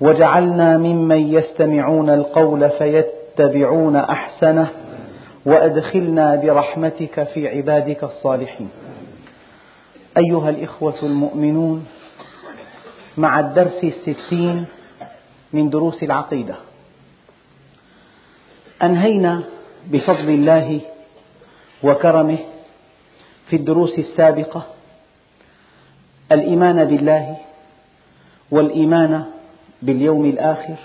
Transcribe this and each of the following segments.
وجعلنا ممن يستمعون القول فيتبعون أحسنه وأدخلنا برحمتك في عبادك الصالحين. أيها الإخوة المؤمنون مع الدرس الستين من دروس العقيدة أنهينا بفضل الله وكرمه في الدروس السابقة الإيمان بالله والإيمان باليوم الآخر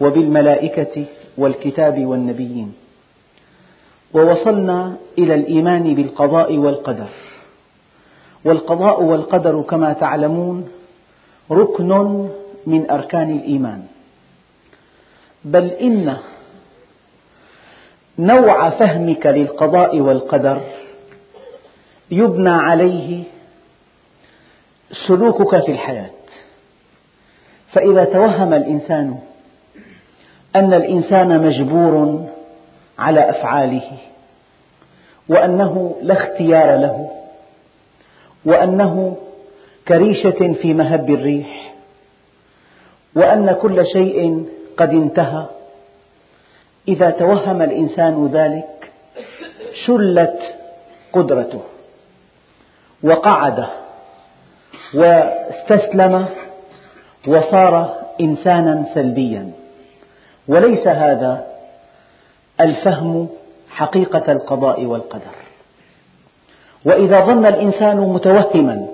وبالملائكة والكتاب والنبيين. ووصلنا إلى الإيمان بالقضاء والقدر. والقضاء والقدر كما تعلمون ركن من أركان الإيمان. بل إن نوع فهمك للقضاء والقدر يبنى عليه سلوكك في الحياة. فإذا توهم الإنسان أن الإنسان مجبور على أفعاله وأنه لا اختيار له وأنه كريشة في مهب الريح وأن كل شيء قد انتهى إذا توهم الإنسان ذلك شلت قدرته وقعد واستسلم وصار إنسانا سلبيا. وليس هذا الفهم حقيقة القضاء والقدر. وإذا ظن الإنسان متوهما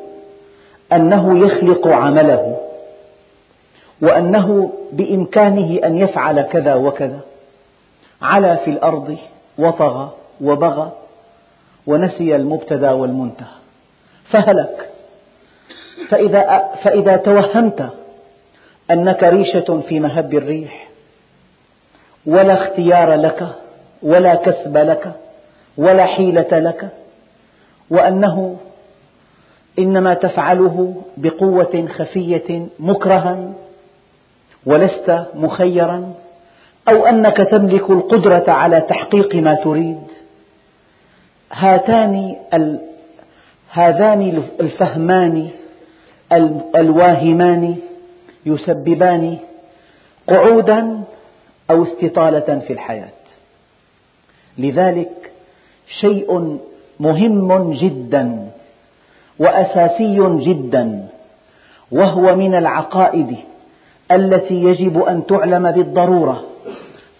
أنه يخلق عمله وأنه بإمكانه أن يفعل كذا وكذا علا في الأرض وطغى وبغى ونسي المبتدأ والمنتهى فهلك. فإذا, فإذا توهمت أنك ريشة في مهب الريح ولا اختيار لك ولا كسب لك ولا حيلة لك وأنه إنما تفعله بقوة خفية مكرها ولست مخيرا أو أنك تملك القدرة على تحقيق ما تريد. هاتان هذان الفهمان الواهمان يسببان قعودا أو استطالة في الحياة. لذلك شيء مهم جدا وأساسي جدا وهو من العقائد التي يجب أن تعلم بالضرورة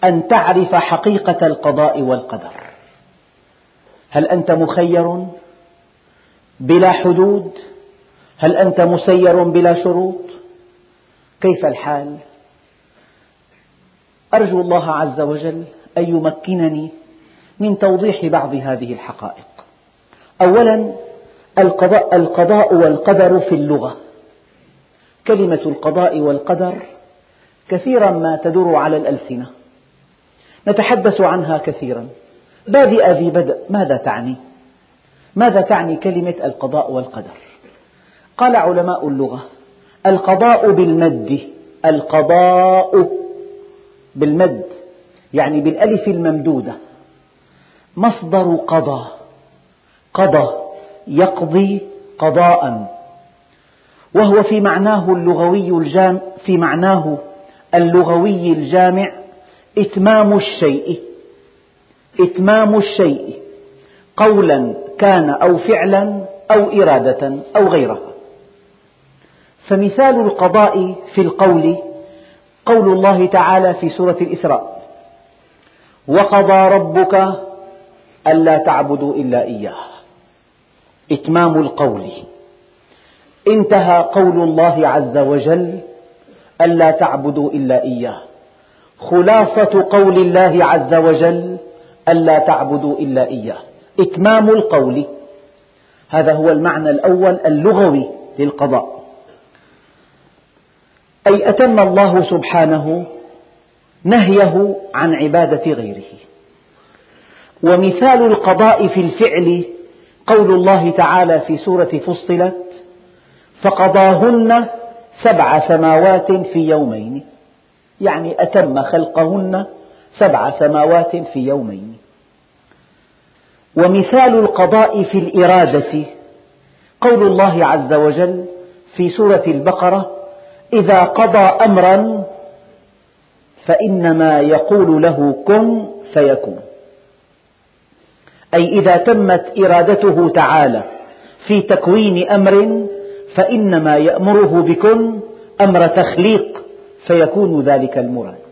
أن تعرف حقيقة القضاء والقدر. هل أنت مخير بلا حدود؟ هل أنت مسير بلا شروط؟ كيف الحال؟ أرجو الله عز وجل أن يمكنني من توضيح بعض هذه الحقائق. أولا القضاء, القضاء والقدر في اللغة. كلمة القضاء والقدر كثيرا ما تدور على الألسنة. نتحدث عنها كثيرا. بادئ ذي بدء؟ ماذا تعني؟ ماذا تعني كلمة القضاء والقدر؟ قال علماء اللغة القضاء بالمد القضاء بالمد يعني بالألف الممدودة. مصدر قضى قضى يقضي قضاء. وهو في معناه اللغوي الجامع في معناه اللغوي الجامع إتمام الشيء إتمام الشيء قولا كان أو فعلا أو إرادة أو غيرها فمثال القضاء في القول قول الله تعالى في سورة الإسراء وقضى ربك ألا تعبدوا إلا إياه. إتمام القول. انتهى قول الله عز وجل ألا تعبدوا إلا إياه. خلاصة قول الله عز وجل ألا تعبدوا إلا إياه. إتمام القول. هذا هو المعنى الأول اللغوي للقضاء. أي أتم الله سبحانه نهيه عن عبادة غيره. ومثال القضاء في الفعل قول الله تعالى في سورة فصلت فقضاهن سبع سماوات في يومين. يعني أتم خلقهن سبع سماوات في يومين. ومثال القضاء في الإرادة قول الله عز وجل في سورة البقرة إذا قضى أمرا فإنما يقول له كن فيكون. أي إذا تمت إرادته تعالى في تكوين أمر فإنما يأمره بكن أمر تخليق فيكون ذلك المراد.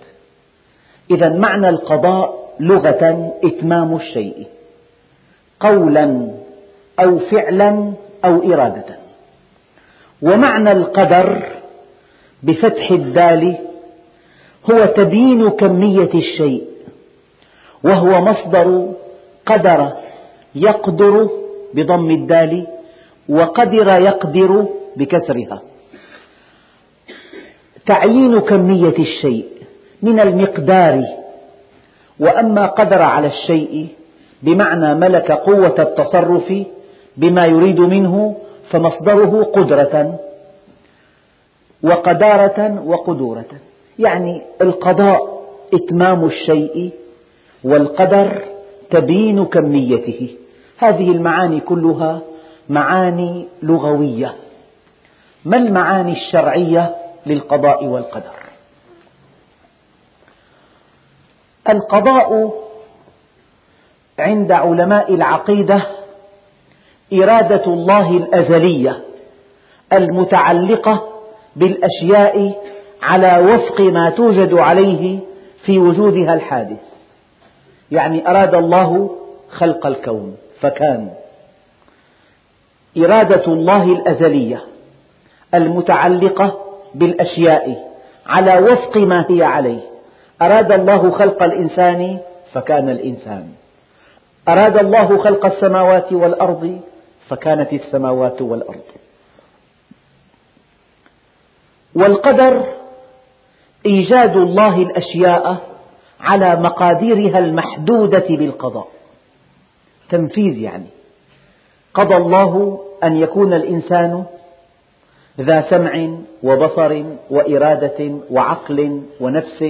إذا معنى القضاء لغة إتمام الشيء قولا أو فعلا أو إرادة. ومعنى القدر بفتح الدال هو تبيين كمية الشيء وهو مصدر قدر يقدر بضم الدال وقدر يقدر بكسرها. تعيين كمية الشيء من المقدار وأما قدر على الشيء بمعنى ملك قوة التصرف بما يريد منه فمصدره قدرة. وقدارة وقدورة. يعني القضاء إتمام الشيء والقدر تبيين كميته. هذه المعاني كلها معاني لغوية. ما المعاني الشرعية للقضاء والقدر؟ القضاء عند علماء العقيدة إرادة الله الأزلية المتعلقة بالأشياء على وفق ما توجد عليه في وجودها الحادث. يعني أراد الله خلق الكون فكان. إرادة الله الأزلية المتعلقة بالأشياء على وفق ما هي عليه. أراد الله خلق الإنسان فكان الإنسان. أراد الله خلق السماوات والأرض فكانت السماوات والأرض. والقدر إيجاد الله الأشياء على مقاديرها المحدودة بالقضاء تنفيذ يعني. قضى الله أن يكون الإنسان ذا سمع وبصر وإرادة وعقل ونفس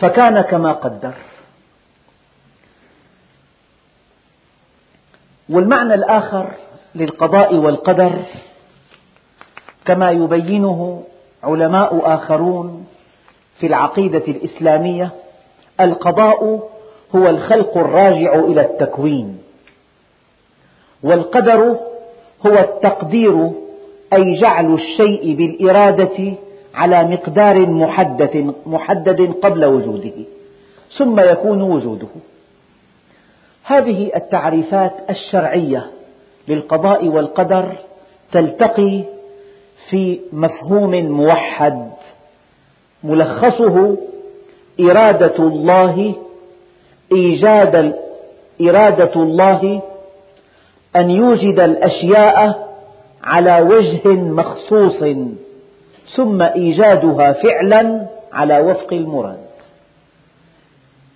فكان كما قدر. والمعنى الآخر للقضاء والقدر كما يبينه علماء آخرون في العقيدة الإسلامية القضاء هو الخلق الراجع إلى التكوين والقدر هو التقدير أي جعل الشيء بالإرادة على مقدار محدد, محدد قبل وجوده ثم يكون وجوده. هذه التعريفات الشرعية للقضاء والقدر تلتقي في مفهوم موحد ملخصه إرادة الله إيجاد إرادة الله أن يوجد الأشياء على وجه مخصوص ثم إيجادها فعلا على وفق المراد.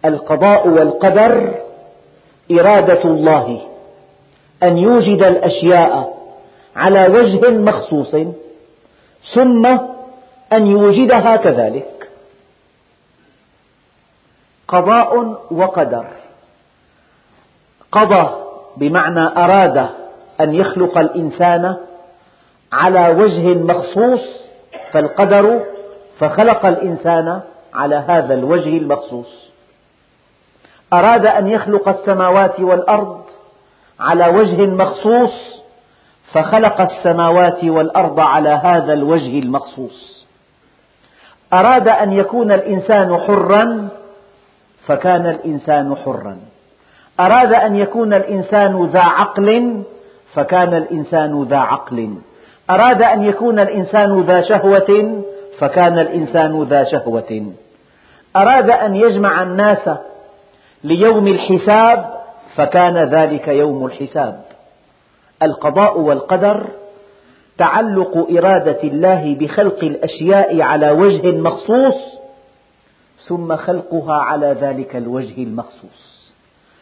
القضاء والقدر إرادة الله أن يوجد الأشياء على وجه مخصوص. ثم أن يوجدها كذلك. قضاء وقدر. قضى بمعنى أراد أن يخلق الإنسان على وجه مخصوص فالقدر فخلق الإنسان على هذا الوجه المخصوص. أراد أن يخلق السماوات والأرض على وجه مخصوص فخلق السماوات والأرض على هذا الوجه المخصوص. أراد أن يكون الإنسان حرا فكان الإنسان حرا. أراد أن يكون الإنسان ذا عقل فكان الإنسان ذا عقل. أراد أن يكون الإنسان ذا شهوة فكان الإنسان ذا شهوة. أراد أن يجمع الناس ليوم الحساب فكان ذلك يوم الحساب. القضاء والقدر تعلق إرادة الله بخلق الأشياء على وجه مخصوص ثم خلقها على ذلك الوجه المخصوص.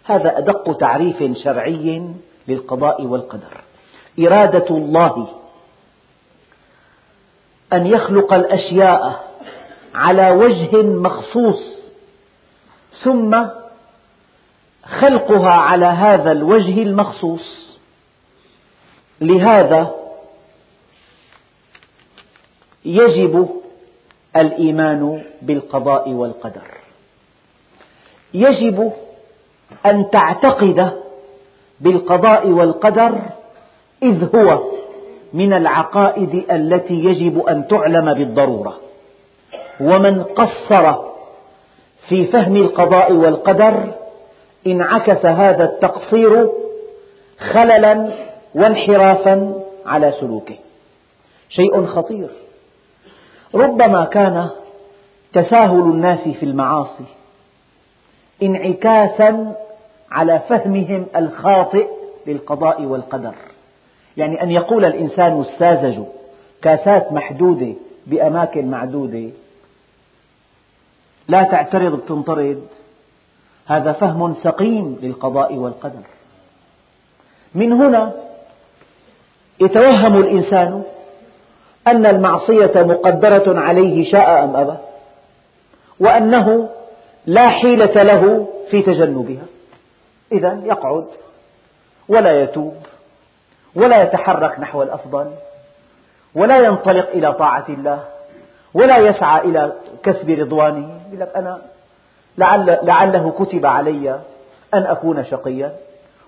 هذا أدق تعريف شرعي للقضاء والقدر. إرادة الله أن يخلق الأشياء على وجه مخصوص ثم خلقها على هذا الوجه المخصوص. لهذا يجب الإيمان بالقضاء والقدر. يجب أن تعتقد بالقضاء والقدر إذ هو من العقائد التي يجب أن تعلم بالضرورة. ومن قصر في فهم القضاء والقدر انعكس هذا التقصير خللا وانحرافا على سلوكه. شيء خطير. ربما كان تساهل الناس في المعاصي انعكاسا على فهمهم الخاطئ للقضاء والقدر. يعني أن يقول الإنسان الساذج كاسات محدودة بأماكن معدودة لا تعترض بتنطرد. هذا فهم سقيم للقضاء والقدر. من هنا يتوهم الإنسان أن المعصية مقدرة عليه شاء أم أبى وأنه لا حيلة له في تجنبها. إذا يقعد ولا يتوب ولا يتحرك نحو الأفضل ولا ينطلق إلى طاعة الله ولا يسعى إلى كسب رضوانه. يقول لك أنا لعل لعله كتب علي أن أكون شقيا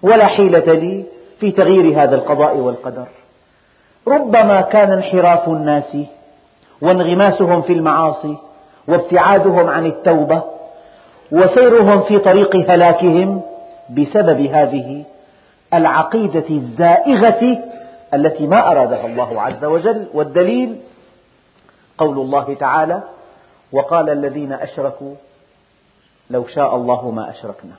ولا حيلة لي في تغيير هذا القضاء والقدر. ربما كان انحراف الناس وانغماسهم في المعاصي وابتعادهم عن التوبة وسيرهم في طريق هلاكهم بسبب هذه العقيدة الزائغة التي ما أرادها الله عز وجل. والدليل قول الله تعالى وقال الذين أشركوا لو شاء الله ما أشركنا.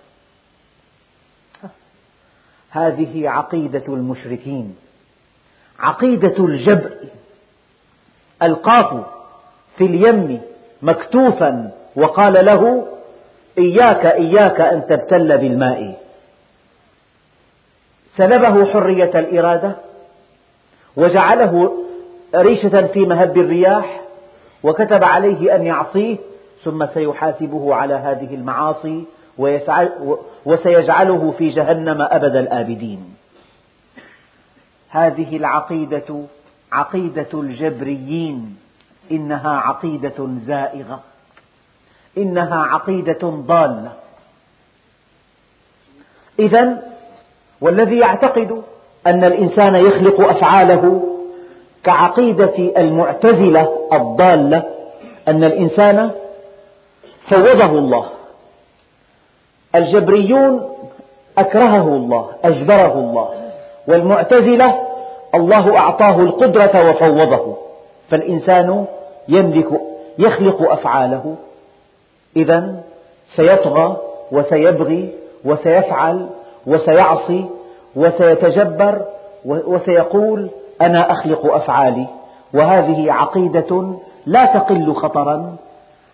هذه عقيدة المشركين. عقيدة الجبر القاف في اليم مكتوفا وقال له إياك إياك أن تبتل بالماء. سلبه حرية الإرادة وجعله ريشة في مهب الرياح وكتب عليه أن يعصيه ثم سيحاسبه على هذه المعاصي وسيجعله في جهنم أبد الآبدين. هذه العقيدة عقيدة الجبريين. إنها عقيدة زائغة. إنها عقيدة ضالة. إذا والذي يعتقد أن الإنسان يخلق أفعاله كعقيدة المعتزلة الضالة أن الإنسان فوضه الله. الجبريون أكرهه الله أجبره الله. والمعتزلة الله أعطاه القدرة وفوضه. فالإنسان يملك يخلق أفعاله. إذا سيطغى وسيبغي وسيفعل وسيعصي وسيتجبر وسيقول أنا أخلق أفعالي. وهذه عقيدة لا تقل خطرا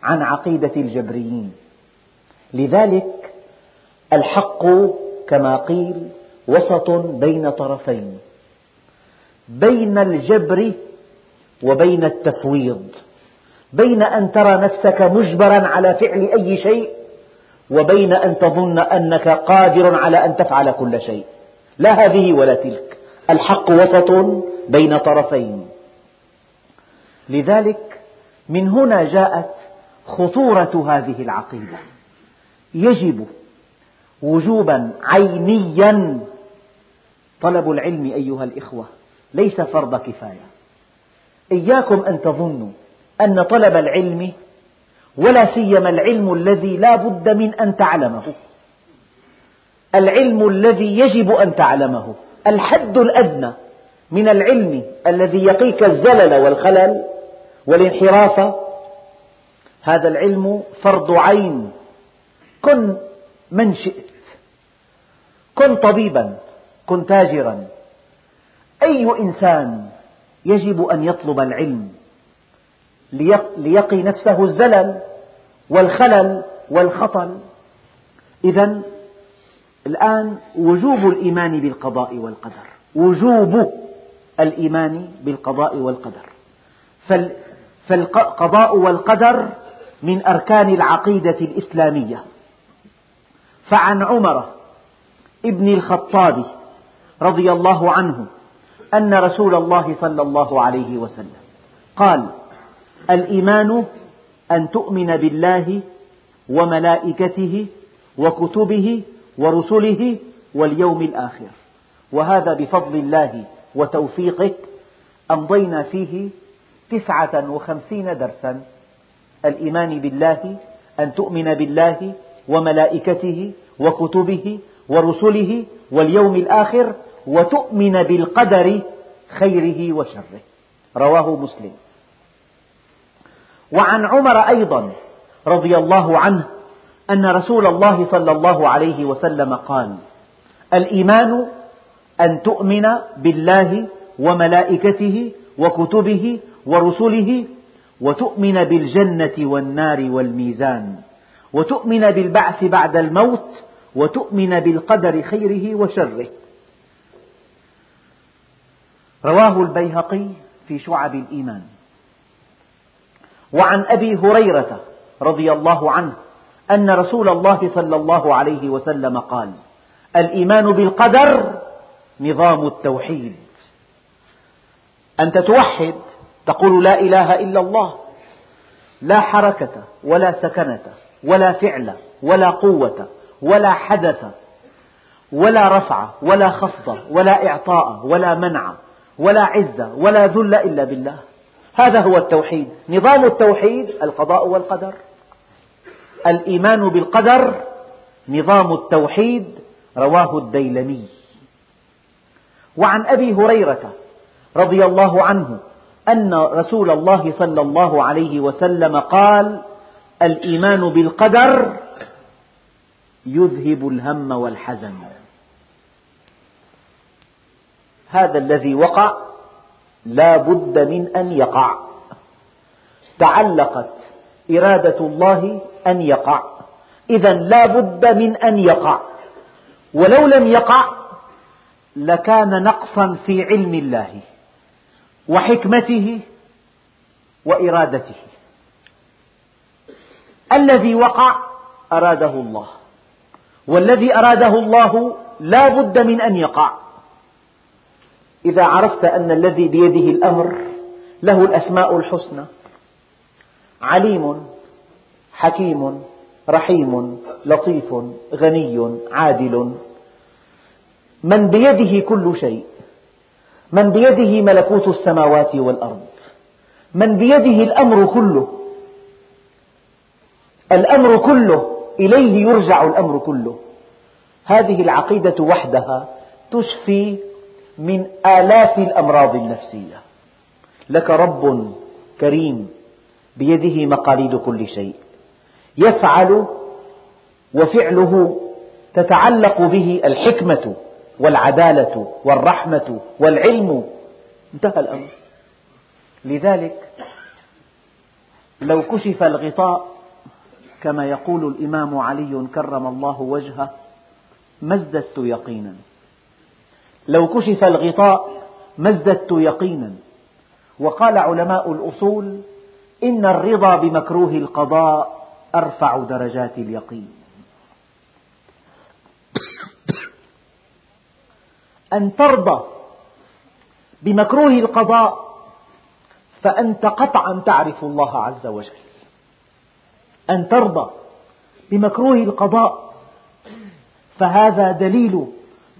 عن عقيدة الجبريين. لذلك الحق كما قيل وسط بين طرفين. بين الجبر وبين التفويض. بين أن ترى نفسك مجبرا على فعل أي شيء وبين أن تظن أنك قادر على أن تفعل كل شيء. لا هذه ولا تلك. الحق وسط بين طرفين. لذلك من هنا جاءت خطورة هذه العقيدة. يجب وجوبا عينيا طلب العلم أيها الإخوة ليس فرض كفاية. إياكم أن تظنوا أن طلب العلم ولا سيما العلم الذي لا بد من أن تعلمه. العلم الذي يجب أن تعلمه. الحد الأدنى من العلم الذي يقيك الزلل والخلل والانحراف. هذا العلم فرض عين. كن من شئت. كن طبيبا. كن تاجرا. أي إنسان يجب أن يطلب العلم ليقي نفسه الزلل والخلل والخطل. إذا الآن وجوب الإيمان بالقضاء والقدر وجوب الإيمان بالقضاء والقدر. فالقضاء والقدر من أركان العقيدة الإسلامية. فعن عمر ابن الخطاب رضي الله عنه أن رسول الله صلى الله عليه وسلم قال الإيمان أن تؤمن بالله وملائكته وكتبه ورسله واليوم الآخر. وهذا بفضل الله وتوفيقه أمضينا فيه تسعة وخمسين درسا. الإيمان بالله أن تؤمن بالله وملائكته وكتبه ورسله واليوم الآخر وتؤمن بالقدر خيره وشره. رواه مسلم. وعن عمر أيضا رضي الله عنه أن رسول الله صلى الله عليه وسلم قال الإيمان أن تؤمن بالله وملائكته وكتبه ورسله وتؤمن بالجنة والنار والميزان وتؤمن بالبعث بعد الموت وتؤمن بالقدر خيره وشره. رواه البيهقي في شعب الإيمان. وعن أبي هريرة رضي الله عنه أن رسول الله صلى الله عليه وسلم قال الإيمان بالقدر نظام التوحيد. أنت توحد تقول لا إله إلا الله لا حركة ولا سكنة ولا فعل ولا قوة ولا حدث ولا رفع ولا خفض ولا إعطاء ولا منع ولا عزة ولا ذل إلا بالله. هذا هو التوحيد. نظام التوحيد القضاء والقدر. الإيمان بالقدر نظام التوحيد رواه الديلمي. وعن أبي هريرة رضي الله عنه أن رسول الله صلى الله عليه وسلم قال الإيمان بالقدر يذهب الهم والحزن. هذا الذي وقع لا بد من أن يقع. تعلقت إرادة الله أن يقع. إذا لا بد من أن يقع. ولو لم يقع لكان نقصا في علم الله وحكمته وإرادته. الذي وقع أراده الله. والذي أراده الله لا بد من أن يقع. إذا عرفت أن الذي بيده الأمر له الأسماء الحسنى. عليم حكيم رحيم لطيف غني عادل. من بيده كل شيء. من بيده ملكوت السماوات والأرض. من بيده الأمر كله. الأمر كله إليه يرجع الأمر كله. هذه العقيدة وحدها تشفي من آلاف الأمراض النفسية. لك رب كريم بيده مقاليد كل شيء. يفعل وفعله تتعلق به الحكمة والعدالة والرحمة والعلم. انتهى الأمر. لذلك لو كشف الغطاء كما يقول الإمام علي كرم الله وجهه ما ازددت يقينا. لو كشف الغطاء ما ازددت يقينا. وقال علماء الأصول إن الرضا بمكروه القضاء أرفع درجات اليقين. أن ترضى بمكروه القضاء فأنت قطعا تعرف الله عز وجل. أن ترضى بمكروه القضاء فهذا دليل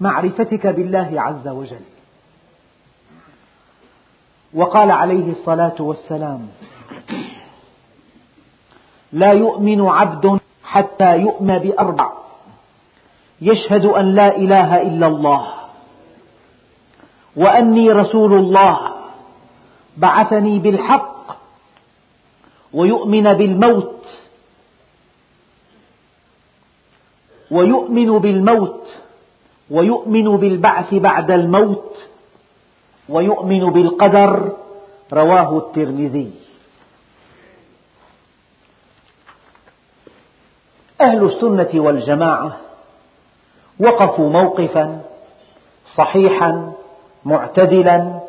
معرفتك بالله عز وجل. وقال عليه الصلاة والسلام لا يؤمن عبد حتى يؤمن بأربع. يشهد أن لا إله إلا الله. وأني رسول الله. بعثني بالحق. ويؤمن بالموت. ويؤمن بالموت. ويؤمن بالبعث بعد الموت ويؤمن بالقدر رواه الترمذي. أهل السنة والجماعة وقفوا موقفا صحيحا معتدلا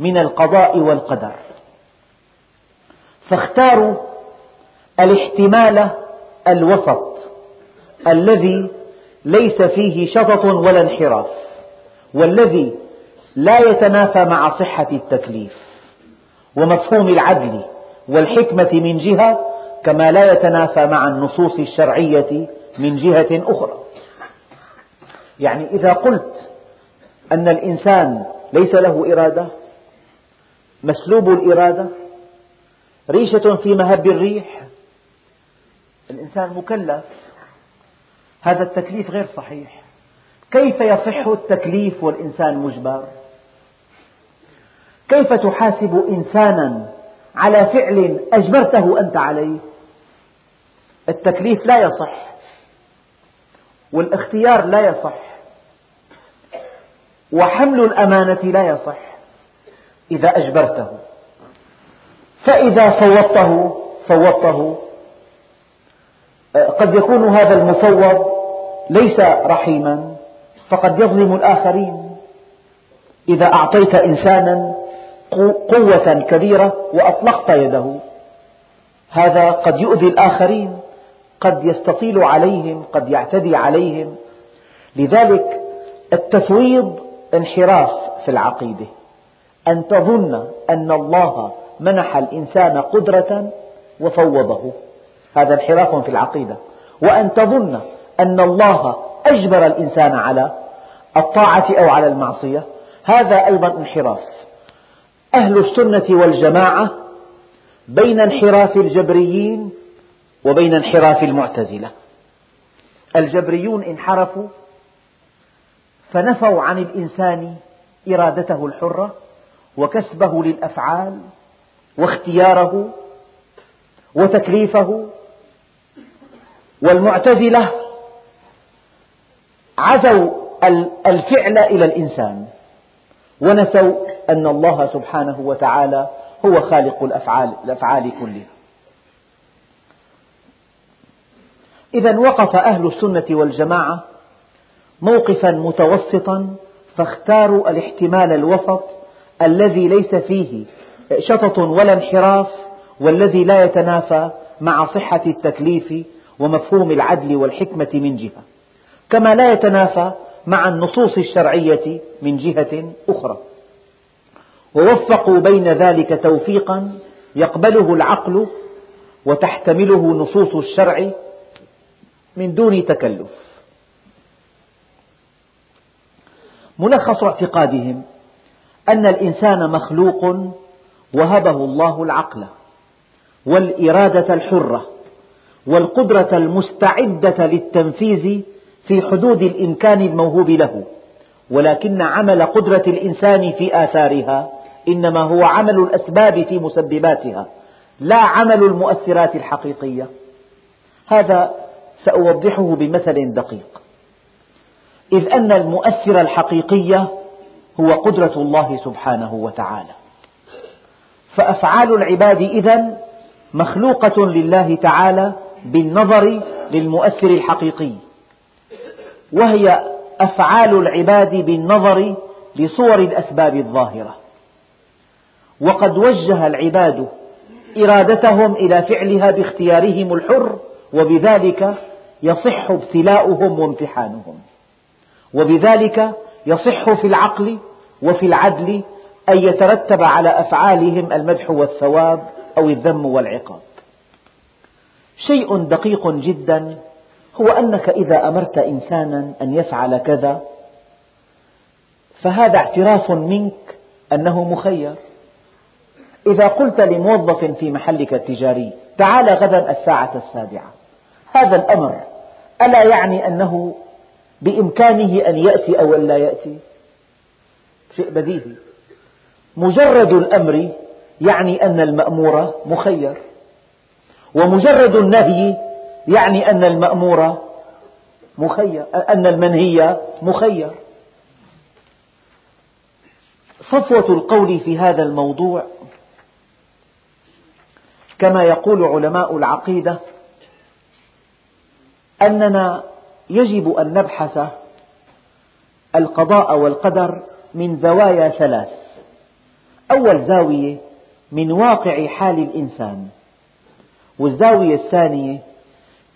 من القضاء والقدر. فاختاروا الاحتمال الوسط الذي ليس فيه شطط ولا انحراف والذي لا يتنافى مع صحة التكليف ومفهوم العدل والحكمة من جهة كما لا يتنافى مع النصوص الشرعية من جهة أخرى. يعني إذا قلت أن الإنسان ليس له إرادة مسلوب الإرادة ريشة في مهب الريح الإنسان مكلف هذا التكليف غير صحيح. كيف يصح التكليف والإنسان مجبر؟ كيف تحاسب إنسانا على فعل أجبرته أنت عليه؟ التكليف لا يصح والاختيار لا يصح وحمل الأمانة لا يصح إذا أجبرته. فإذا فوضته فوضته قد يكون هذا المفوض ليس رحيما فقد يظلم الآخرين. إذا أعطيت إنسانا قوة كبيرة وأطلقت يده هذا قد يؤذي الآخرين قد يستطيل عليهم قد يعتدي عليهم. لذلك التفويض انحراف في العقيدة. أن تظن أن الله منح الإنسان قدرة وفوضه. هذا انحراف في العقيدة. وأن تظن أن الله أجبر الإنسان على الطاعة أو على المعصية هذا أيضا انحراف. أهل السنة والجماعة بين انحراف الجبريين وبين انحراف المعتزلة. الجبريون انحرفوا فنفوا عن الإنسان إرادته الحرة وكسبه للأفعال واختياره وتكليفه والمعتزلة عزوا الفعل إلى الإنسان ونسوا أن الله سبحانه وتعالى هو خالق الأفعال, الأفعال كلها. إذا وقف أهل السنة والجماعة موقفا متوسطا فاختاروا الاحتمال الوسط الذي ليس فيه شطط ولا انحراف والذي لا يتنافى مع صحة التكليف ومفهوم العدل والحكمة من جهة. كما لا يتنافى مع النصوص الشرعية من جهة أخرى. ووفقوا بين ذلك توفيقا يقبله العقل وتحتمله نصوص الشرع من دون تكلف. ملخص اعتقادهم أن الإنسان مخلوق وهبه الله العقل والإرادة الحرة. والقدرة المستعدة للتنفيذ في حدود الإمكان الموهوب له. ولكن عمل قدرة الإنسان في آثارها إنما هو عمل الأسباب في مسبباتها لا عمل المؤثرات الحقيقية. هذا سأوضحه بمثل دقيق. إذ أن المؤثر الحقيقي هو قدرة الله سبحانه وتعالى. فأفعال العباد إذن مخلوقة لله تعالى بالنظر للمؤثر الحقيقي وهي أفعال العباد بالنظر لصور الأسباب الظاهرة. وقد وجه العباد إرادتهم إلى فعلها باختيارهم الحر وبذلك يصح ابتلاؤهم وامتحانهم. وبذلك يصح في العقل وفي العدل أن يترتب على أفعالهم المدح والثواب أو الذم والعقاب. شيء دقيق جدا هو أنك إذا أمرت إنسانا أن يفعل كذا فهذا اعتراف منك أنه مخير. إذا قلت لموظف في محلك التجاري تعال غدا الساعة السابعة. هذا الأمر ألا يعني أنه بإمكانه أن يأتي أو لا يأتي؟ شيء بديهي. مجرد الأمر يعني أن المأمور مخير. ومجرد النهي يعني أن المأمور مخير أن المنهي مخير. صفوة القول في هذا الموضوع كما يقول علماء العقيدة أننا يجب أن نبحث القضاء والقدر من زوايا ثلاث. أول زاوية من واقع حال الإنسان. والزاوية الثانية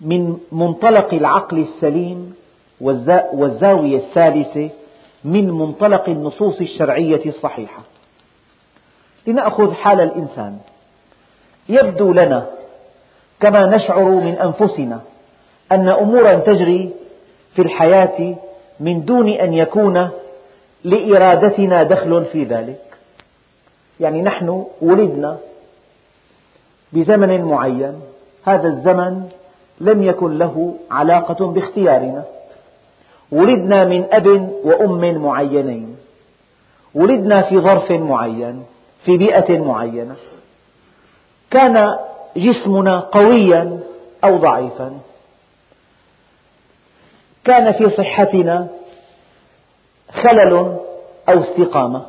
من منطلق العقل السليم والزاوية الثالثة من منطلق النصوص الشرعية الصحيحة. لنأخذ حال الإنسان. يبدو لنا كما نشعر من أنفسنا أن أمورا تجري في الحياة من دون أن يكون لإرادتنا دخل في ذلك. يعني نحن ولدنا بزمن معين. هذا الزمن لم يكن له علاقة باختيارنا. ولدنا من أب وأم معينين. ولدنا في ظرف معين في بيئة معينة. كان جسمنا قويا أو ضعيفا. كان في صحتنا خلل أو استقامة.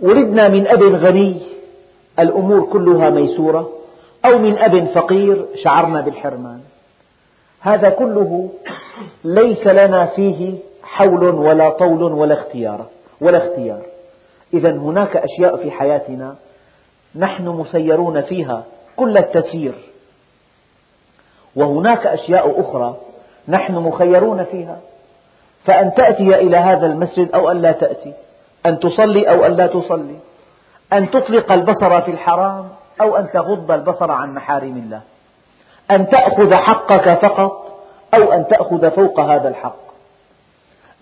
ولدنا من أب غني الأمور كلها ميسورة. أو من أب فقير شعرنا بالحرمان. هذا كله ليس لنا فيه حول ولا طول ولا اختيار ولا اختيار. إذا هناك أشياء في حياتنا نحن مسيرون فيها كل التسيير وهناك أشياء أخرى نحن مخيرون فيها. فأن تأتي إلى هذا المسجد أو أن لا تأتي أن تصلي أو أن لا تصلي أن تطلق البصر في الحرام أو أن تغض البصر عن محارم الله. أن تأخذ حقك فقط أو أن تأخذ فوق هذا الحق.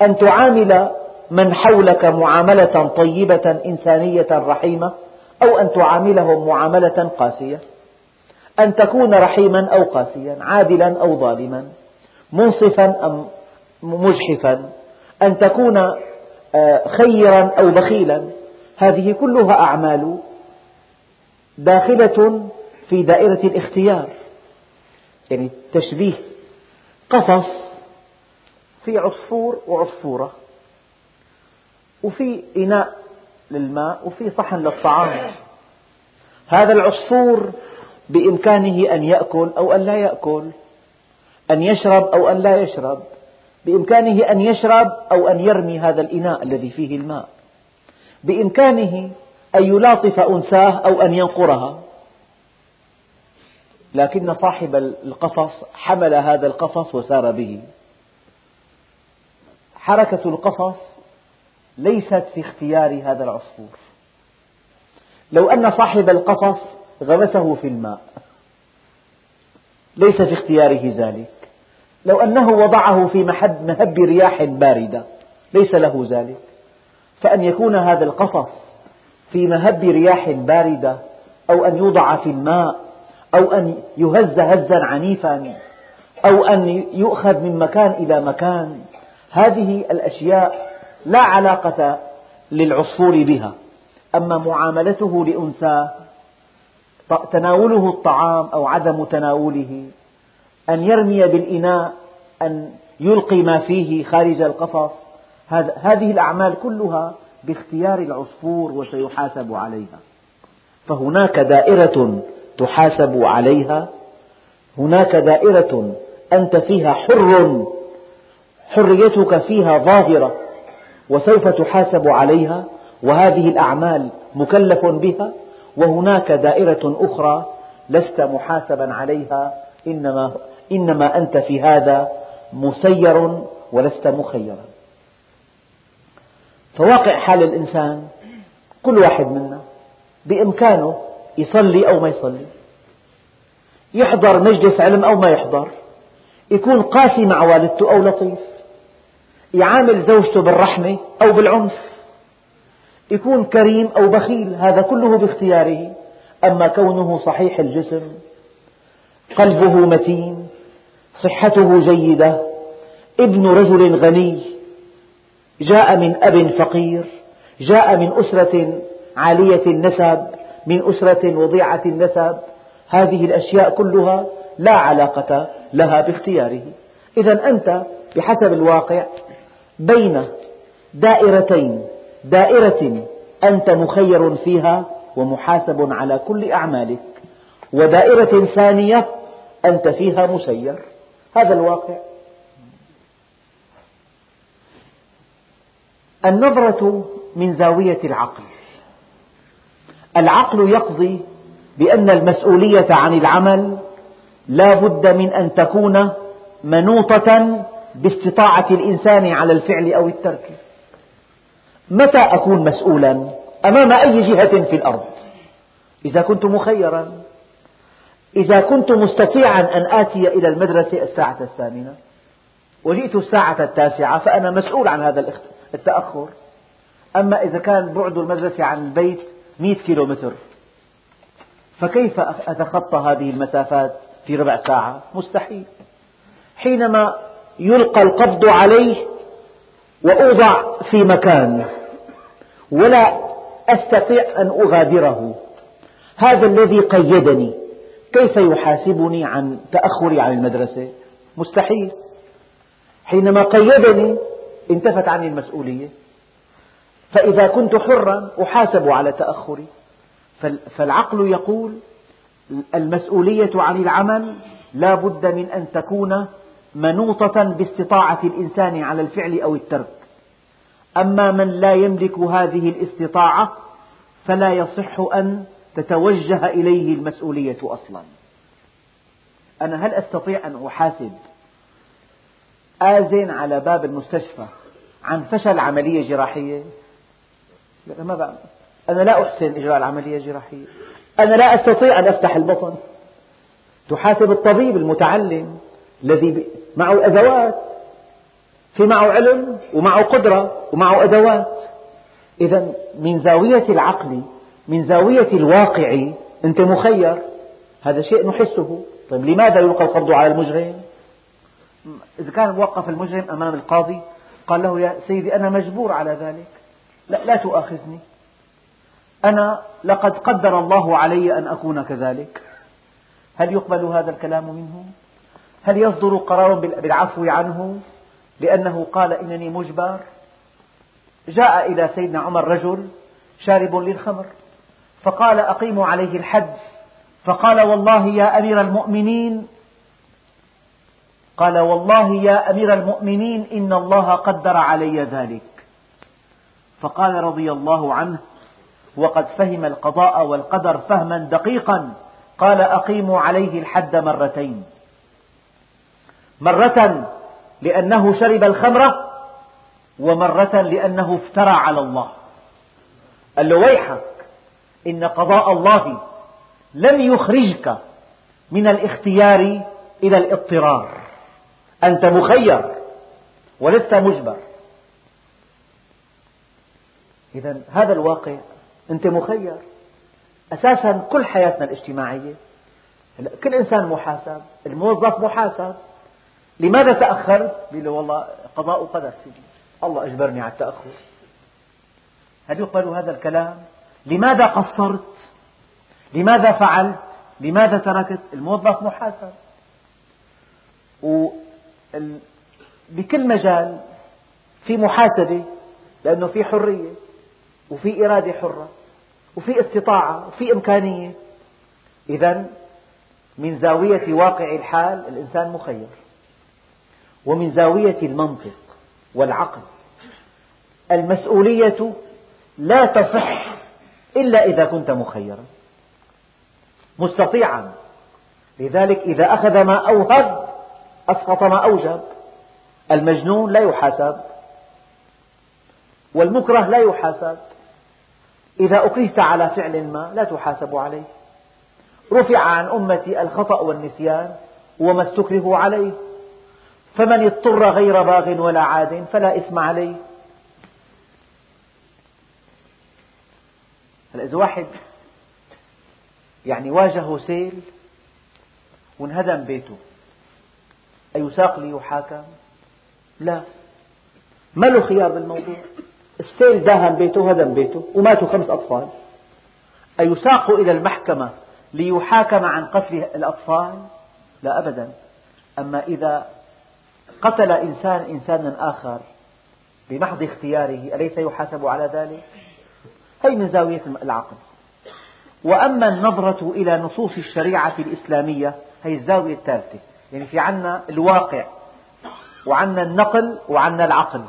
أن تعامل من حولك معاملة طيبة إنسانية رحيمة أو أن تعاملهم معاملة قاسية. أن تكون رحيما أو قاسيا عادلا أو ظالما منصفا أم مجحفا. أن تكون آه، خيرا أو بخيلا. هذه كلها أعمال داخلة في دائرة الاختيار. يعني تشبيه قفص في عصفور وعصفورة وفي إناء للماء وفي صحن للطعام. هذا العصفور بإمكانه أن يأكل أو أن لا يأكل أن يشرب أو أن لا يشرب بإمكانه أن يشرب أو أن يرمي هذا الإناء الذي فيه الماء. بإمكانه أن يلاطف أنثاه أو أن ينقرها. لكن صاحب القفص حمل هذا القفص وسار به. حركة القفص ليست في اختيار هذا العصفور. لو أن صاحب القفص غمسه في الماء ليس في اختياره ذلك. لو أنه وضعه في مهب رياح باردة ليس له ذلك. فأن يكون هذا القفص في مهب رياح باردة أو أن يوضع في الماء أو أن يهز هزا عنيفا أو أن يؤخذ من مكان إلى مكان هذه الأشياء لا علاقة للعصفور بها. أما معاملته لأنثاه تناوله الطعام أو عدم تناوله أن يرمي بالإناء أن يلقي ما فيه خارج القفص هذه الأعمال كلها باختيار العصفور وسيحاسب عليها. فهناك دائرة تحاسب عليها. هناك دائرة أنت فيها حر حريتك فيها ظاهرة وسوف تحاسب عليها. وهذه الأعمال مكلف بها. وهناك دائرة أخرى لست محاسبا عليها. إنما, إنما أنت في هذا مسير ولست مخيرا. فواقع حال الإنسان كل واحد منا بإمكانه يصلي أو ما يصلي. يحضر مجلس علم أو ما يحضر. يكون قاسي مع والدته أو لطيف. يعامل زوجته بالرحمة أو بالعنف. يكون كريم أو بخيل هذا كله باختياره. أما كونه صحيح الجسم قلبه متين صحته جيدة ابن رجل غني جاء من أب فقير جاء من أسرة عالية النسب من أسرة وضيعة النسب. هذه الأشياء كلها لا علاقة لها باختياره. إذا أنت بحسب الواقع بين دائرتين دائرة أنت مخير فيها ومحاسب على كل أعمالك ودائرة ثانية أنت فيها مسير. هذا الواقع. النظرة من زاوية العقل. العقل يقضي بأن المسؤولية عن العمل لا بد من أن تكون منوطة باستطاعة الإنسان على الفعل أو الترك. متى أكون مسؤولا أمام أي جهة في الأرض؟ إذا كنت مخيرا. إذا كنت مستطيعا أن آتي إلى المدرسة الساعة الثامنة. وجئت الساعة التاسعة فأنا مسؤول عن هذا التأخر. أما إذا كان بعد المدرسة عن البيت مئة كيلومتر فكيف أتخطى هذه المسافات في ربع ساعة؟ مستحيل. حينما يلقى القبض عليه وأوضع في مكان ولا أستطيع أن أغادره. هذا الذي قيدني. كيف يحاسبني عن تأخري عن المدرسة؟ مستحيل. حينما قيدني انتفت عني المسؤولية. فإذا كنت حرا أحاسب على تأخري. فالعقل يقول المسؤولية عن العمل لا بد من أن تكون منوطة باستطاعة الإنسان على الفعل أو الترك. أما من لا يملك هذه الاستطاعة فلا يصح أن تتوجه إليه المسؤولية أصلا. أنا هل أستطيع أن أحاسب؟ آذن على باب المستشفى. عن فشل عملية جراحية. ما أنا لا أحسن إجراء العملية الجراحية. أنا لا أستطيع أن أفتح البطن. تحاسب الطبيب المتعلم الذي معه أدوات. في معه علم ومعه قدرة ومعه أدوات. إذا من زاوية العقل من زاوية الواقع أنت مخير. هذا شيء نحسه. طيب لماذا يلقى القبض على المجرم؟ إذا كان وقف المجرم أمام القاضي قال له يا سيدي أنا مجبور على ذلك. لا, لا تؤاخذني. أنا لقد قدر الله علي أن أكون كذلك. هل يقبل هذا الكلام منه؟ هل يصدر قرار بالعفو عنه؟ لأنه قال إنني مجبر؟ جاء إلى سيدنا عمر رجل شارب للخمر فقال أقيموا عليه الحد. فقال والله يا أمير المؤمنين قال والله يا أمير المؤمنين إن الله قدر علي ذلك. فقال رضي الله عنه وقد فهم القضاء والقدر فهما دقيقا. قال أقيموا عليه الحد مرتين. مرة لأنه شرب الخمر ومرة لأنه افترى على الله. قال له ويحك إن قضاء الله لم يخرجك من الاختيار إلى الاضطرار. أنت مخير ولست مجبر إذا هذا الواقع أنت مخير أساسا كل حياتنا الاجتماعية كل إنسان محاسب الموظف محاسب لماذا تأخرت؟ يقول له والله قضاء وقدر سيدي الله أجبرني على التأخر هل يقبل هذا الكلام؟ لماذا قصرت؟ لماذا فعلت؟ لماذا تركت؟ الموظف محاسب بكل مجال في محاسبة لأنه في حرية وفي إرادة حرة وفي استطاعة وفي إمكانية. إذا من زاوية واقع الحال الإنسان مخير. ومن زاوية المنطق والعقل. المسؤولية لا تصح إلا إذا كنت مخيرا. مستطيعا. لذلك إذا أخذ ما أوهب أسقط ما أوجب. المجنون لا يحاسب. والمكره لا يحاسب. إذا أكرهت على فعل ما لا تحاسب عليه. رفع عن أمتي الخطأ والنسيان وما استكرهوا عليه. فمن اضطر غير باغ ولا عاد فلا إثم عليه. إذا واحد يعني واجهه سيل وانهدم بيته. أيساق ليحاكم؟ لا ما له خيار بالموضوع السيل داهم بيته وهدم بيته وماتوا خمس أطفال أيساق إلى المحكمة ليحاكم عن قتل الأطفال؟ لا أبدا أما إذا قتل إنسان إنسانا آخر بمحض اختياره أليس يحاسب على ذلك؟ هي من زاوية العقل وأما النظرة إلى نصوص الشريعة الإسلامية هي الزاوية الثالثة يعني في عنا الواقع وعنا النقل وعنا العقل.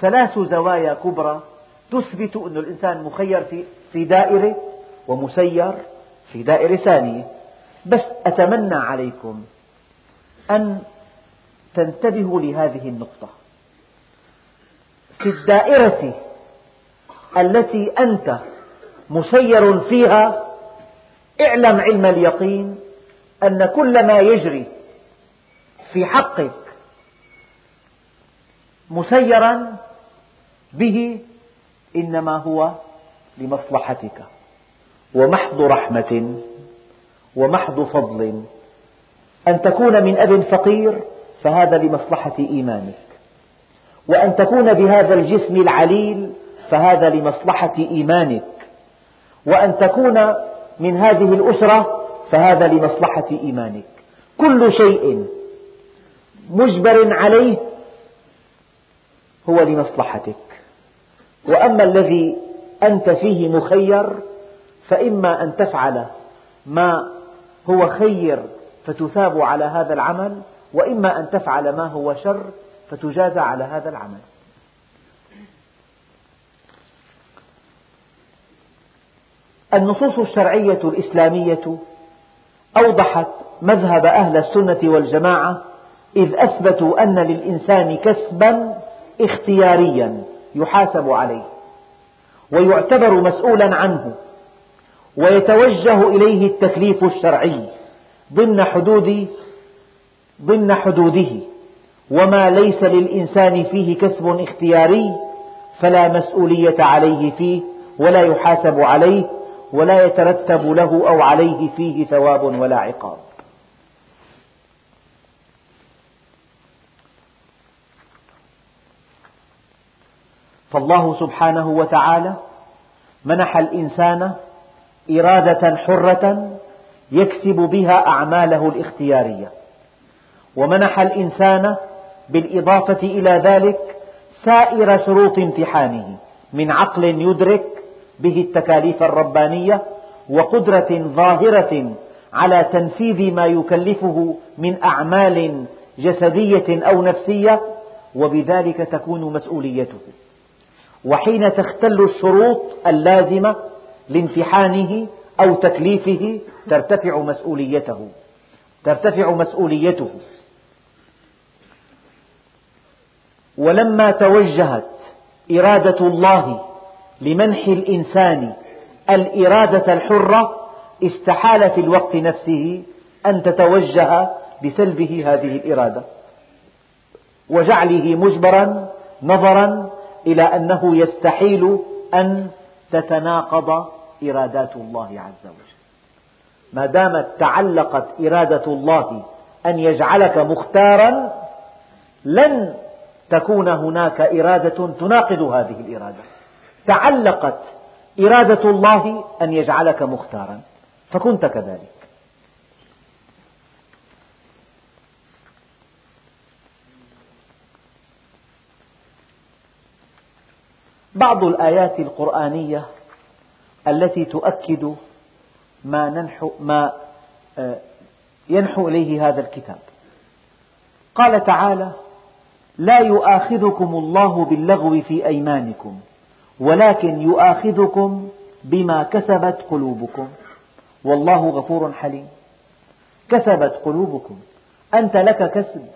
ثلاث زوايا كبرى تثبت أن الإنسان مخير في دائرة ومسير في دائرة ثانية. بس أتمنى عليكم أن تنتبهوا لهذه النقطة. في الدائرة التي أنت مسير فيها اعلم علم اليقين أن كل ما يجري في حقك مسيرا به إنما هو لمصلحتك. ومحض رحمة ومحض فضل. أن تكون من أب فقير فهذا لمصلحة إيمانك. وأن تكون بهذا الجسم العليل فهذا لمصلحة إيمانك. وأن تكون من هذه الأسرة فهذا لمصلحة إيمانك. كل شيء مجبر عليه هو لمصلحتك. وأما الذي أنت فيه مخير فإما أن تفعل ما هو خير فتثاب على هذا العمل وإما أن تفعل ما هو شر فتجازى على هذا العمل. النصوص الشرعية الإسلامية أوضحت مذهب أهل السنة والجماعة إذ أثبتوا أن للإنسان كسبا اختياريا يحاسب عليه ويعتبر مسؤولا عنه ويتوجه إليه التكليف الشرعي ضمن حدود ضمن حدوده وما ليس للإنسان فيه كسب اختياري فلا مسؤولية عليه فيه ولا يحاسب عليه ولا يترتب له أو عليه فيه ثواب ولا عقاب. فالله سبحانه وتعالى منح الإنسان إرادة حرة يكسب بها أعماله الاختيارية. ومنح الإنسان بالإضافة إلى ذلك سائر شروط امتحانه من عقل يدرك به التكاليف الربانية وقدرة ظاهرة على تنفيذ ما يكلفه من أعمال جسدية أو نفسية وبذلك تكون مسؤوليته. وحين تختل الشروط اللازمة لامتحانه أو تكليفه ترتفع مسؤوليته. ترتفع مسؤوليته. ولما توجهت إرادة الله لمنح الإنسان الإرادة الحرة استحال في الوقت نفسه أن تتوجه بسلبه هذه الإرادة. وجعله مجبرا نظرا إلى أنه يستحيل أن تتناقض إرادات الله عز وجل. ما دامت تعلقت إرادة الله أن يجعلك مختارا لن تكون هناك إرادة تناقض هذه الإرادة. تعلقت إرادة الله أن يجعلك مختارا فكنت كذلك. بعض الآيات القرآنية التي تؤكد ما, ننحو ما آه، ينحو إليه هذا الكتاب. قال تعالى لا يؤاخذكم الله باللغو في أيمانكم ولكن يؤاخذكم بما كسبت قلوبكم. والله غفور حليم. كسبت قلوبكم. أنت لك كسب.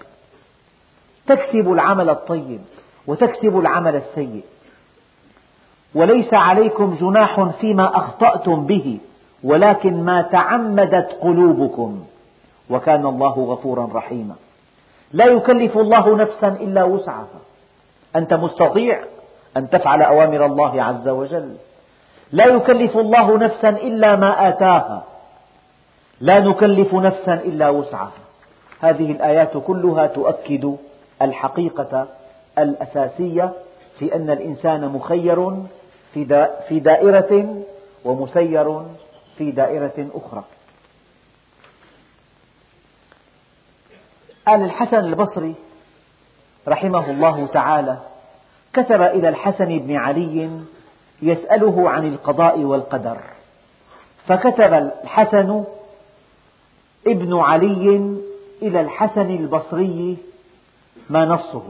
تكسب العمل الطيب وتكسب العمل السيء. وليس عليكم جناح فيما أخطأتم به ولكن ما تعمدت قلوبكم. وكان الله غفورا رحيما. لا يكلف الله نفسا إلا وسعها. أنت مستطيع أن تفعل أوامر الله عز وجل. لا يكلف الله نفسا إلا ما آتاها. لا نكلف نفسا إلا وسعها. هذه الآيات كلها تؤكد الحقيقة الأساسية في أن الإنسان مخير في دائرة ومسير في دائرة أخرى. قال الحسن البصري رحمه الله تعالى كتب إلى الحسن بن علي يسأله عن القضاء والقدر. فكتب الحسن ابن علي إلى الحسن البصري ما نصه.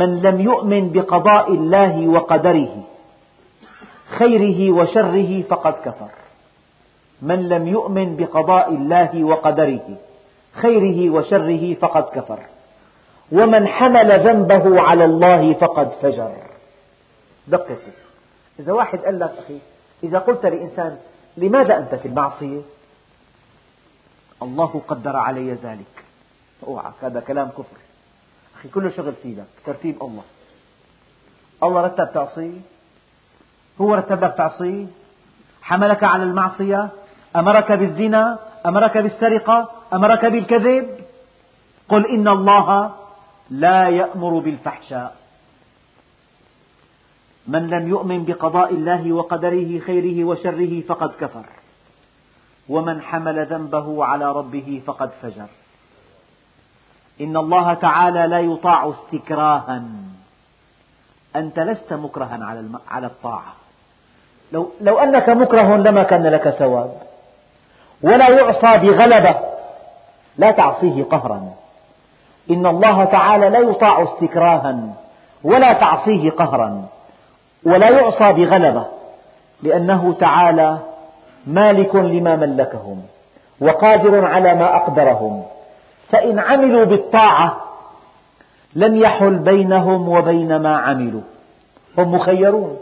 من لم يؤمن بقضاء الله وقدره خيره وشره فقد كفر. من لم يؤمن بقضاء الله وقدره خيره وشره فقد كفر. ومن حمل ذنبه على الله فقد فجر. دقق إذا واحد قال لك أخي إذا قلت لإنسان لماذا أنت في المعصية؟ الله قدر علي ذلك. أوعك هذا كلام كفر. أخي كله شغل في إيدك. ترتيب الله. الله رتب تعصيه هو رتب لك تعصيه حملك على المعصية. أمرك بالزنا. أمرك بالسرقة. أمرك بالكذب. قل إن الله لا يأمر بالفحشاء. من لم يؤمن بقضاء الله وقدره خيره وشره فقد كفر. ومن حمل ذنبه على ربه فقد فجر. إن الله تعالى لا يطاع استكراها. أنت لست مكرها على الطاعة. لو, لو أنك مكره لما كان لك ثواب. ولا يعصى بغلبة. لا تعصيه قهرا. إن الله تعالى لا يطاع استكراها. ولا تعصيه قهرا. ولا يعصى بغلبة. لأنه تعالى مالك لما ملكهم. وقادر على ما أقدرهم. فإن عملوا بالطاعة لم يحل بينهم وبين ما عملوا. هم مخيرون.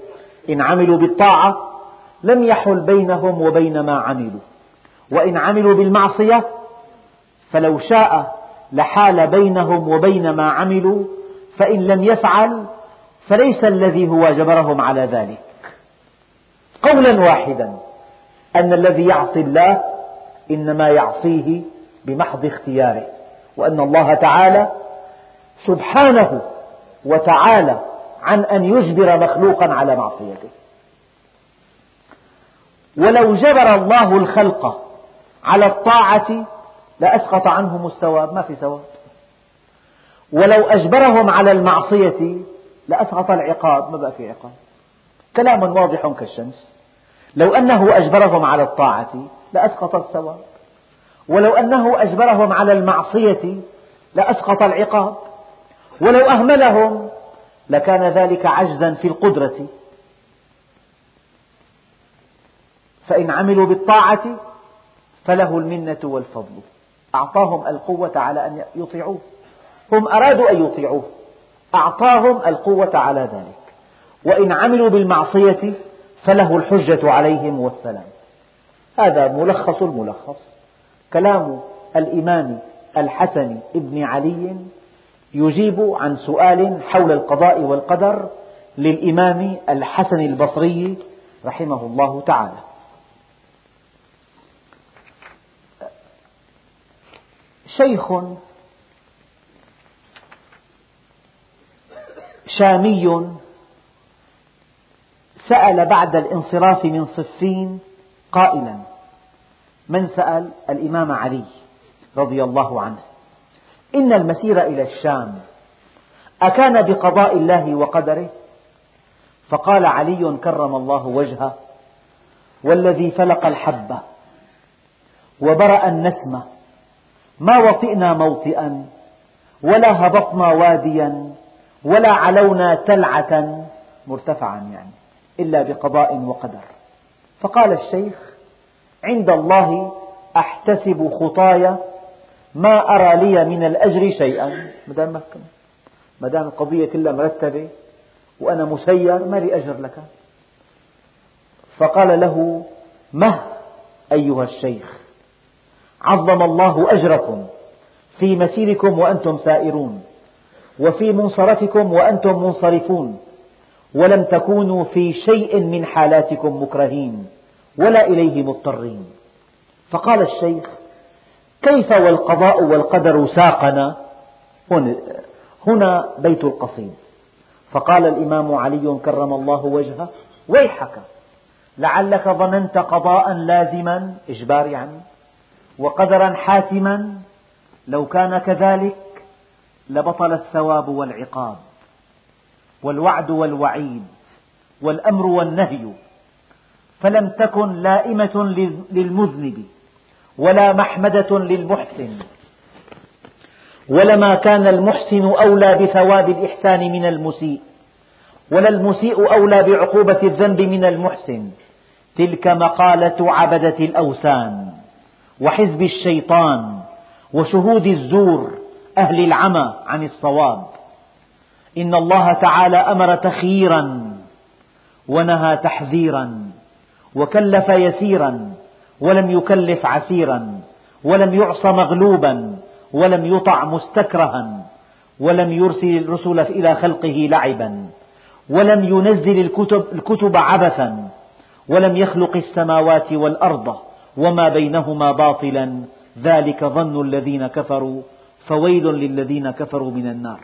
إن عملوا بالطاعة لم يحل بينهم وبين ما عملوا. وإن عملوا بالمعصية فلو شاء لحال بينهم وبين ما عملوا فإن لم يفعل فليس الذي هو جبرهم على ذلك. قولا واحدا أن الذي يعصي الله إنما يعصيه بمحض اختياره. وأن الله تعالى سبحانه وتعالى عن أن يجبر مخلوقا على معصيته. ولو جبر الله الخلق على الطاعة لأسقط عنهم الثواب ما في ثواب. ولو أجبرهم على المعصية لأسقط العقاب ما بقى في عقاب. كلام واضح كالشمس. لو أنه أجبرهم على الطاعة لأسقط الثواب. ولو أنه أجبرهم على المعصية لأسقط العقاب ولو أهملهم لكان ذلك عجزا في القدرة. فإن عملوا بالطاعة فله المنة والفضل. أعطاهم القوة على أن يطيعوه. هم أرادوا أن يطيعوه. أعطاهم القوة على ذلك. وإن عملوا بالمعصية فله الحجة عليهم والسلام. هذا ملخص الملخص. كلام الإمام الحسن ابن علي يجيب عن سؤال حول القضاء والقدر للإمام الحسن البصري رحمه الله تعالى. شيخ شامي سأل بعد الانصراف من صفين قائلا. من سأل الإمام علي رضي الله عنه. إن المسير إلى الشام أكان بقضاء الله وقدره؟ فقال علي كرم الله وجهه والذي فلق الحبة وبرأ النسمة ما وطئنا موطئا ولا هبطنا واديا ولا علونا تلعة مرتفعا يعني إلا بقضاء وقدر. فقال الشيخ عند الله أحتسب خطايا ما أرى لي من الأجر شيئا. ما دام القضية كلها مرتبة وأنا مسير ما لي أجر لك. فقال له مه أيها الشيخ عظم الله أجركم في مسيركم وأنتم سائرون وفي منصرفكم وأنتم منصرفون ولم تكونوا في شيء من حالاتكم مكرهين. ولا إليه مضطرين. فقال الشيخ كيف والقضاء والقدر ساقنا؟ هنا بيت القصيد. فقال الإمام علي كرم الله وجهه ويحك لعلك ظننت قضاء لازما إجبار يعني وقدرا حاتما لو كان كذلك لبطل الثواب والعقاب. والوعد والوعيد والأمر والنهي فلم تكن لائمة للمذنب ولا محمدة للمحسن. ولما كان المحسن أولى بثواب الإحسان من المسيء ولا المسيء أولى بعقوبة الذنب من المحسن تلك مقالة عبدة الأوثان وحزب الشيطان وشهود الزور أهل العمى عن الصواب. إن الله تعالى أمر تخييرا ونهى تحذيرا. وكلف يسيرا ولم يكلف عسيرا ولم يعص مغلوبا ولم يطع مستكرها ولم يرسل الرسل إلى خلقه لعبا ولم ينزل الكتب, الكتب عبثا ولم يخلق السماوات والأرض وما بينهما باطلا ذلك ظن الذين كفروا فويل للذين كفروا من النار.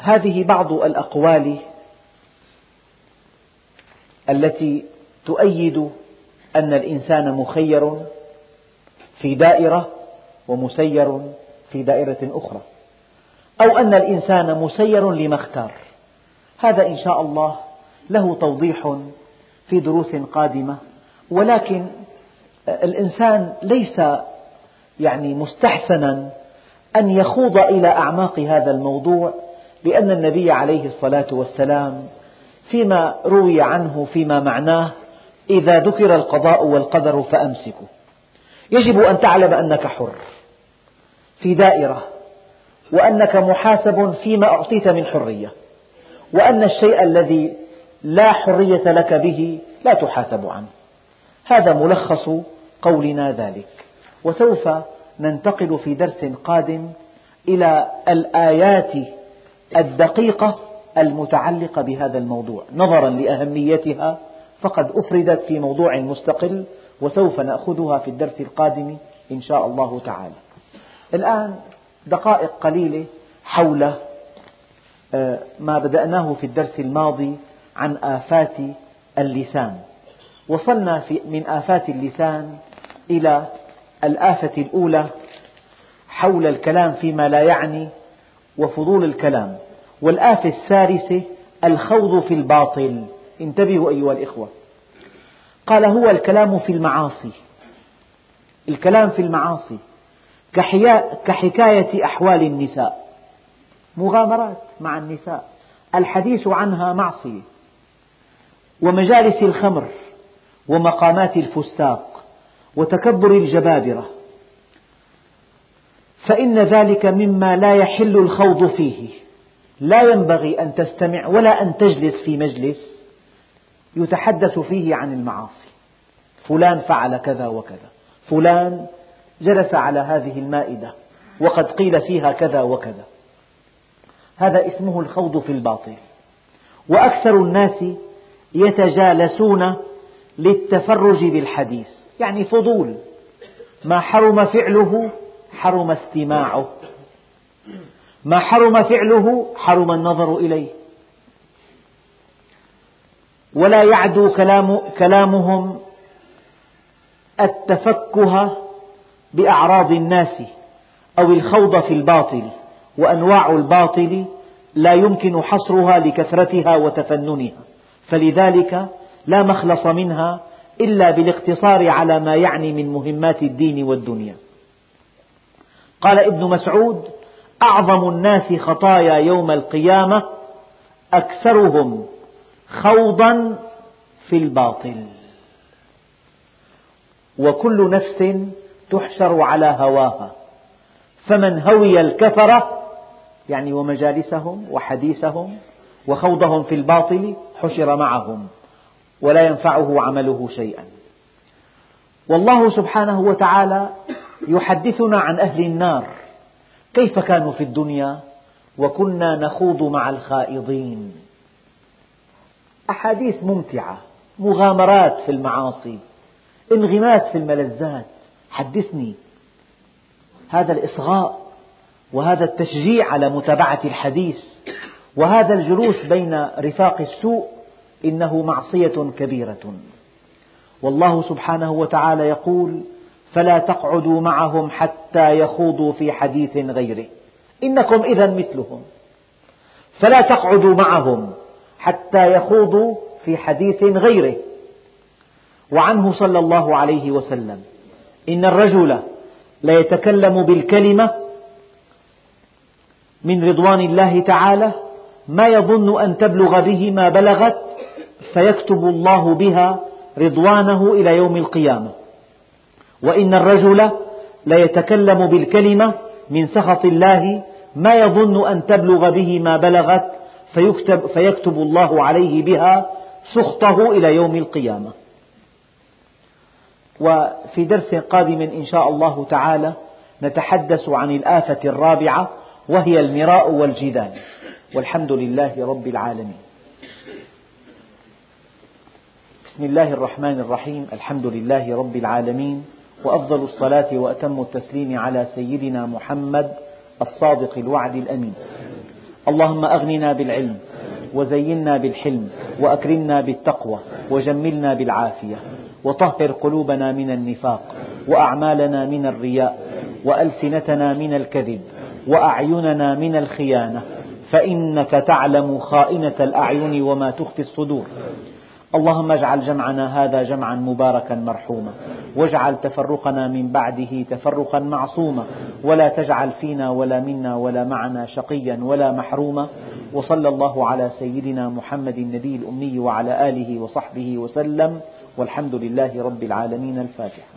هذه بعض الأقوال التي تؤيد أن الإنسان مخير في دائرة ومسير في دائرة أخرى. أو أن الإنسان مسير لما اختار. هذا إن شاء الله له توضيح في دروس قادمة. ولكن الإنسان ليس يعني مستحسنا أن يخوض إلى أعماق هذا الموضوع لأن النبي عليه الصلاة والسلام فيما روي عنه فيما معناه إذا ذكر القضاء والقدر فأمسكوا يجب أن تعلم أنك حر في دائرة وأنك محاسب فيما أعطيت من حرية وأن الشيء الذي لا حرية لك به لا تحاسب عنه. هذا ملخص قولنا ذلك. وسوف ننتقل في درس قادم إلى الآيات الدقيقة المتعلقة بهذا الموضوع. نظرا لأهميتها فقد أفردت في موضوع مستقل وسوف نأخذها في الدرس القادم إن شاء الله تعالى. الآن دقائق قليلة حول آه، ما بدأناه في الدرس الماضي عن آفات اللسان. وصلنا من آفات اللسان إلى الآفة الأولى حول الكلام فيما لا يعني وفضول الكلام. والآفة الثالثة الخوض في الباطل. انتبهوا أيها الإخوة. قال هو الكلام في المعاصي. الكلام في المعاصي. كحكاية أحوال النساء. مغامرات مع النساء. الحديث عنها معصية. ومجالس الخمر. ومقامات الفساق. وتكبر الجبابرة. فإن ذلك مما لا يحل الخوض فيه. لا ينبغي أن تستمع ولا أن تجلس في مجلس يتحدث فيه عن المعاصي. فلان فعل كذا وكذا. فلان جلس على هذه المائدة وقد قيل فيها كذا وكذا. هذا اسمه الخوض في الباطل. وأكثر الناس يتجالسون للتفرج بالحديث. يعني فضول. ما حرم فعله حرم استماعه. ما حرم فعله حرم النظر إليه. ولا يعدو كلام كلامهم التفكه بأعراض الناس أو الخوض في الباطل وأنواع الباطل لا يمكن حصرها لكثرتها وتفننها. فلذلك لا مخلص منها إلا بالاقتصار على ما يعني من مهمات الدين والدنيا. قال ابن مسعود أعظم الناس خطايا يوم القيامة أكثرهم خوضا في الباطل. وكل نفس تحشر على هواها. فمن هوي الكفرة يعني ومجالسهم وحديثهم وخوضهم في الباطل حشر معهم ولا ينفعه عمله شيئا. والله سبحانه وتعالى يحدثنا عن أهل النار. كيف كانوا في الدنيا؟ وكنا نخوض مع الخائضين. أحاديث ممتعة مغامرات في المعاصي انغماس في الملذات. حدثني هذا الإصغاء وهذا التشجيع على متابعة الحديث وهذا الجلوس بين رفاق السوء إنه معصية كبيرة. والله سبحانه وتعالى يقول فلا تقعدوا معهم حتى يخوضوا في حديث غيره. إنكم إذا مثلهم. فلا تقعدوا معهم حتى يخوضوا في حديث غيره. وعنه صلى الله عليه وسلم. إن الرجل ليتكلم بالكلمة من رضوان الله تعالى ما يظن أن تبلغ به ما بلغت فيكتب الله بها رضوانه إلى يوم القيامة. وإن الرجل ليتكلم بالكلمة من سخط الله ما يظن أن تبلغ به ما بلغت فيكتب, فيكتب الله عليه بها سخطه إلى يوم القيامة. وفي درس قادم إن شاء الله تعالى نتحدث عن الآفة الرابعة وهي المراء والجدال. والحمد لله رب العالمين. بسم الله الرحمن الرحيم. الحمد لله رب العالمين. وأفضل الصلاة وأتم التسليم على سيدنا محمد الصادق الوعد الأمين. اللهم أغننا بالعلم وزينا بالحلم وأكرمنا بالتقوى وجملنا بالعافية وطهر قلوبنا من النفاق وأعمالنا من الرياء وألسنتنا من الكذب وأعيننا من الخيانة فإنك تعلم خائنة الأعين وما تخفي الصدور. اللهم اجعل جمعنا هذا جمعا مباركا مرحوما واجعل تفرقنا من بعده تفرقا معصوما ولا تجعل فينا ولا منا ولا معنا شقيا ولا محروما. وصلى الله على سيدنا محمد النبي الأمي وعلى آله وصحبه وسلم والحمد لله رب العالمين الفاتحة.